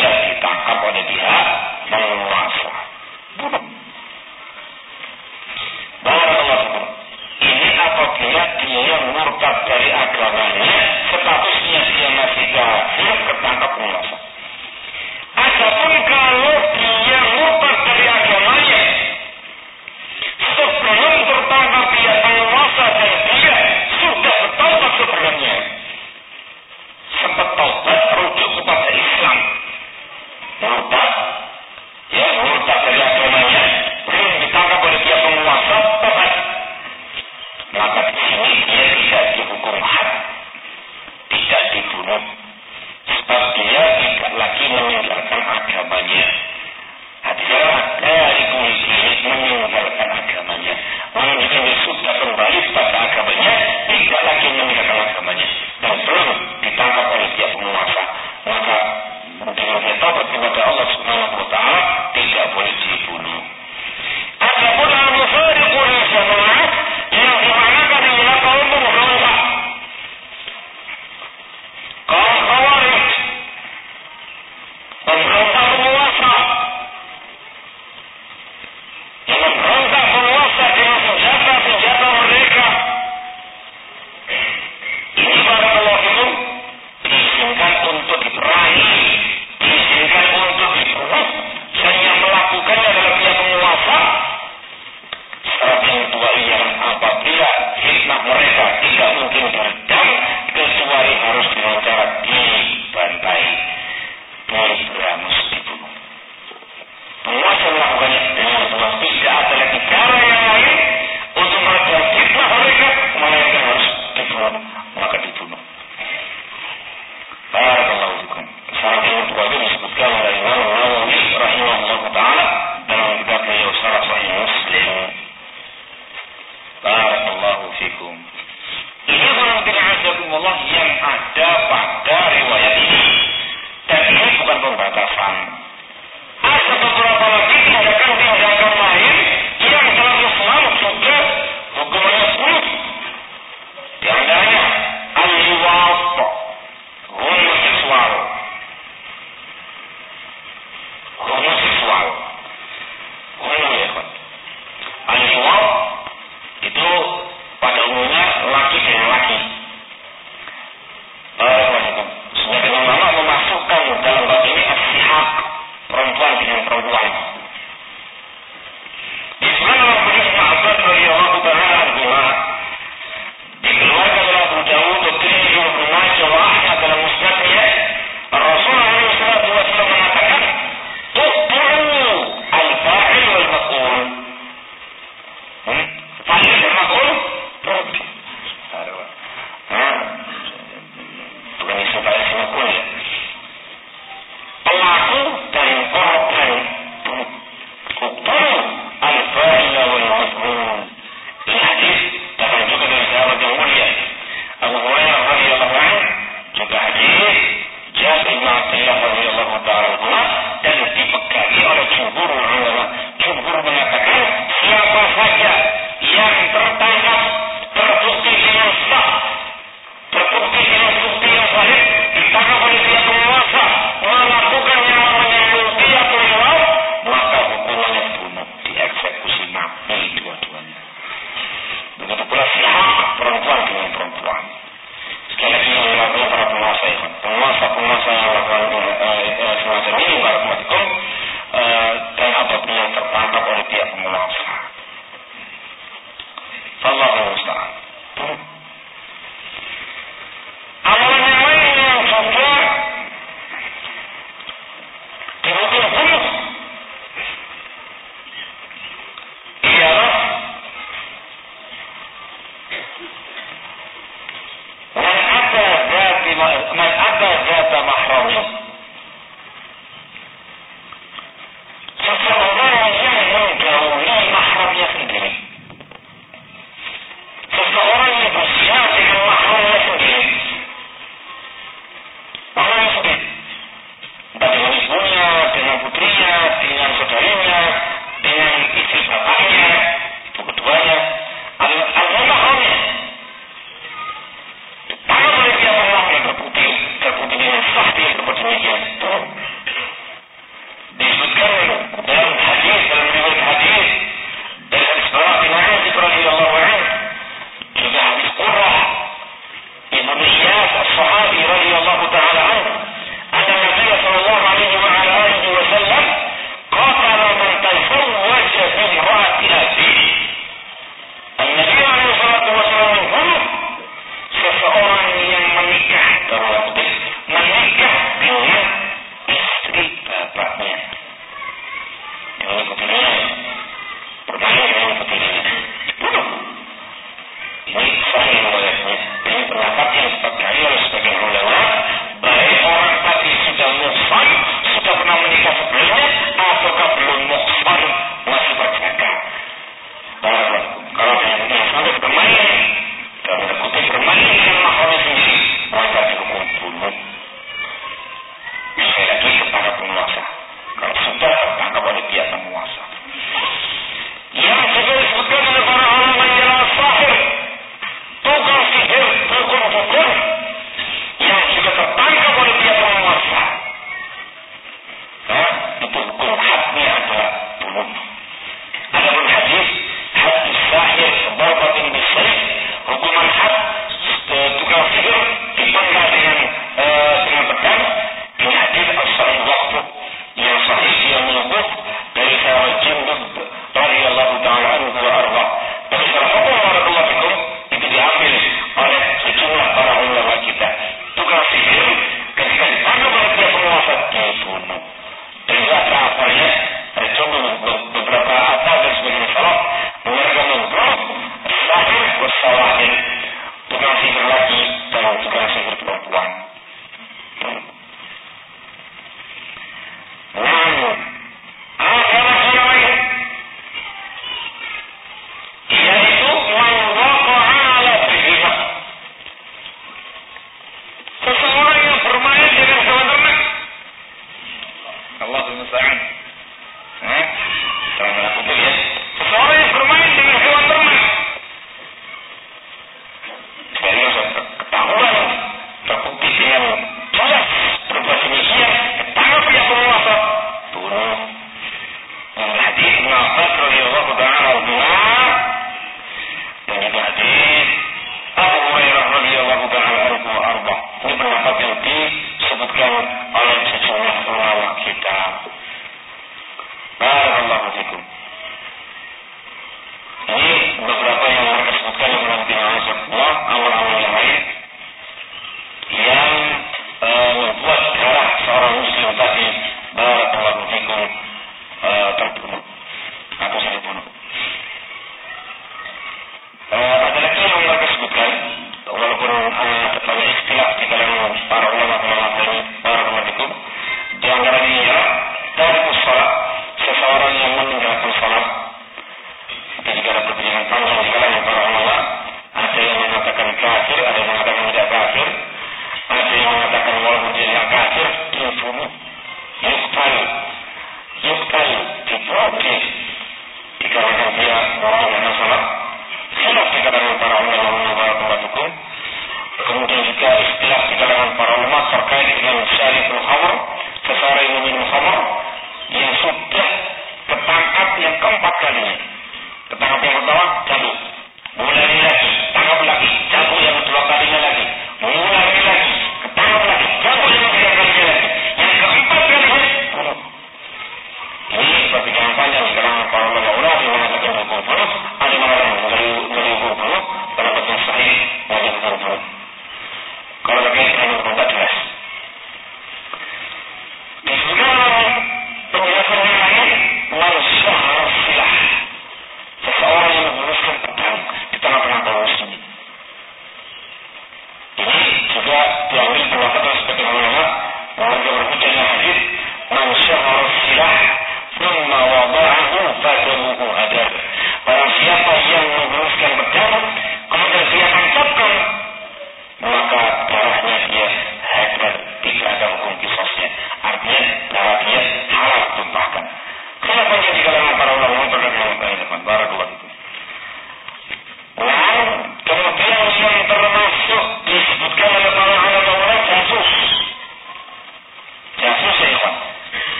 yang ditangkap oleh dia menguasai. Ini apabila dia murtad dari agamanya, statusnya dia masih kafir, ketangkap penguasa. Adapun kalau dia murtad dari agamanya, sebelum tertangkap dia penguasa dan dia sudah bertobat sebenarnya, berhak tidak dibunuh. Sebab dia tidak lagi meninggalkan agamanya.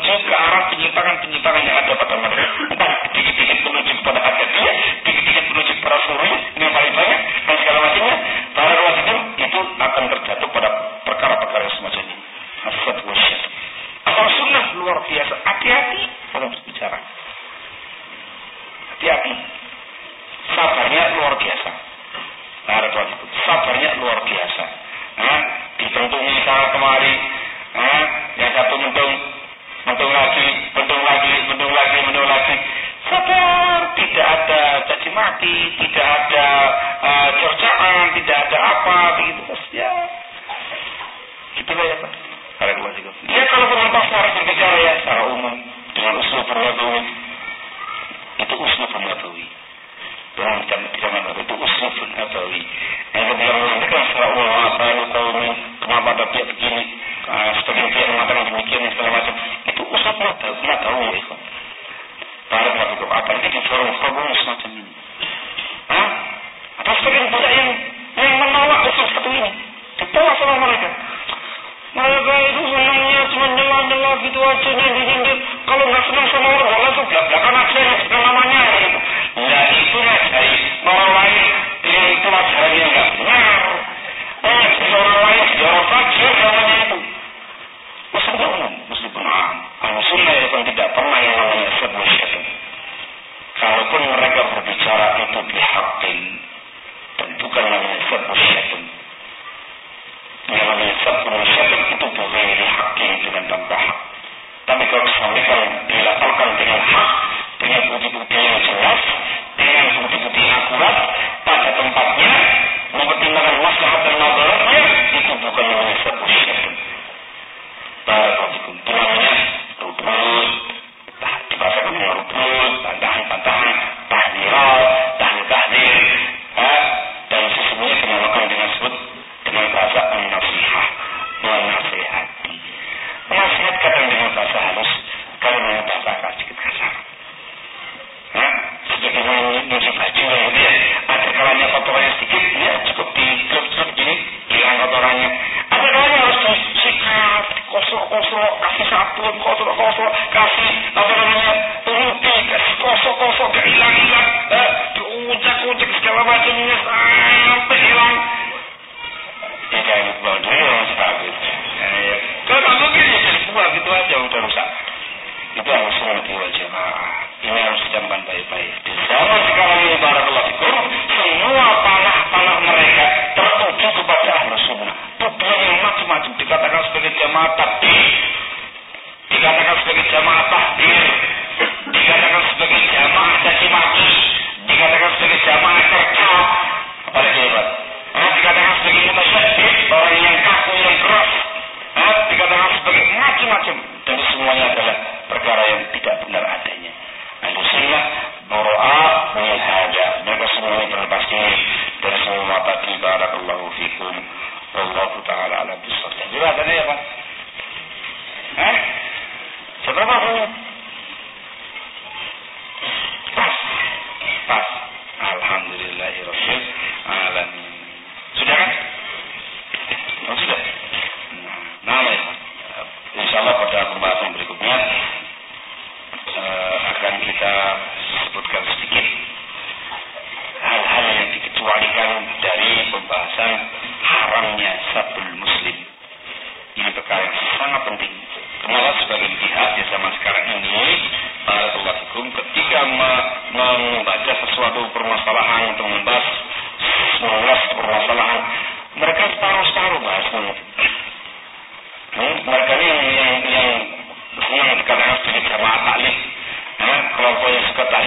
menuju ke arah penyimpangan-penyimpangan yang ada pada mereka. Entah dikit-dikit menuju kepada Akadia, dikit-dikit menuju kepada Suri, yang paling banyak, dan segala macamnya. Para ruwatin itu akan terjatuh pada perkara-perkara yang semacam ini. Hasad wasyad. Sunnah luar biasa. Hati-hati mati, tidak ada eh, uh, cercaan, tidak ada apa, begitu. Terus ya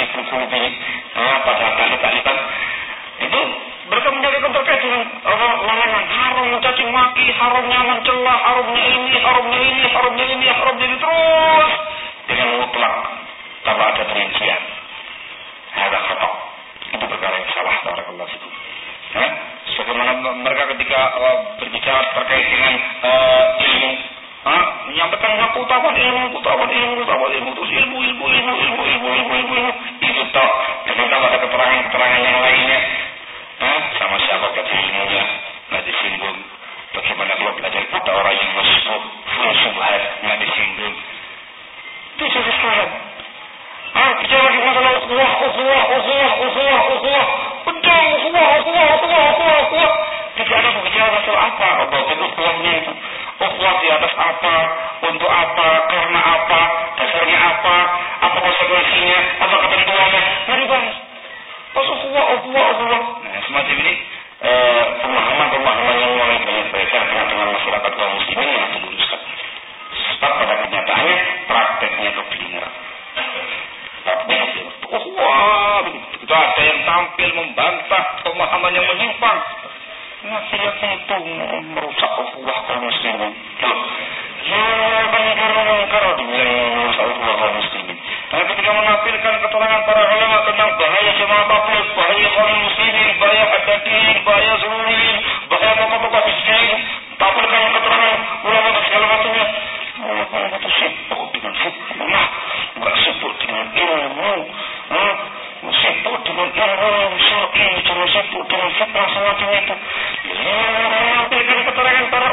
buku di pada itu mereka maki ini ini ini ini terus dengan ada ada kata itu sebagaimana mereka ketika berbicara terkait dengan ilmu ilmu ilmu ilmu ilmu ilmu ilmu ilmu ilmu ilmu, ilmu toh. Ternyata ada keterangan-keterangan yang lainnya Hah? Sama siapa kata ilmunya? Nggak disinggung. Bagaimana kalau belajar pada orang yang masuk full subhat nggak disinggung. Itu sudah sekarang. Ah, bicara lagi masalah ukhuwah, ukhuwah, ukhuwah, ukhuwah, ukhuwah. Betul, ukhuwah, ukhuwah, ukhuwah, ukhuwah, ukhuwah. Tidak ada bicara masalah apa, apa itu ukhuwahnya itu. Ukhuwah di atas apa, untuk apa, karena apa, dasarnya apa, apa konsekuensinya, apa ketentuannya. Mari bahas. Pas ukhuwah, ukhuwah, ukhuwah. Nah, semacam ini pemahaman-pemahaman yang mulai banyak beredar dengan masyarakat kaum muslimin yang diluruskan. Sebab pada kenyataannya prakteknya kebingungan. Prakteknya ukhuwah. Itu ada yang tampil membantah pemahaman yang menyimpang. Nah, itu merusak kaum muslimin. Ya, merusak kaum muslimin. Menampilkan keterangan para ulama tentang bahaya bahaya kaum muslimin, bahaya bahaya bahaya keterangan ulama itu dengan satu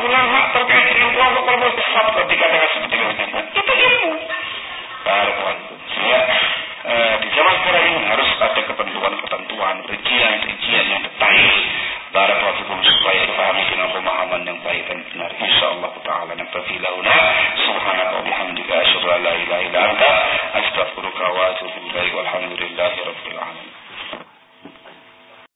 ulama terkait dengan ketika seperti eh, di zaman sekarang ini harus ada ketentuan-ketentuan, rincian-rincian yang detail. Barakallahu supaya dipahami dengan pemahaman yang baik dan benar. Insyaallah taala nabti launa subhanaka wa bihamdika asyhadu an la ilaha wa.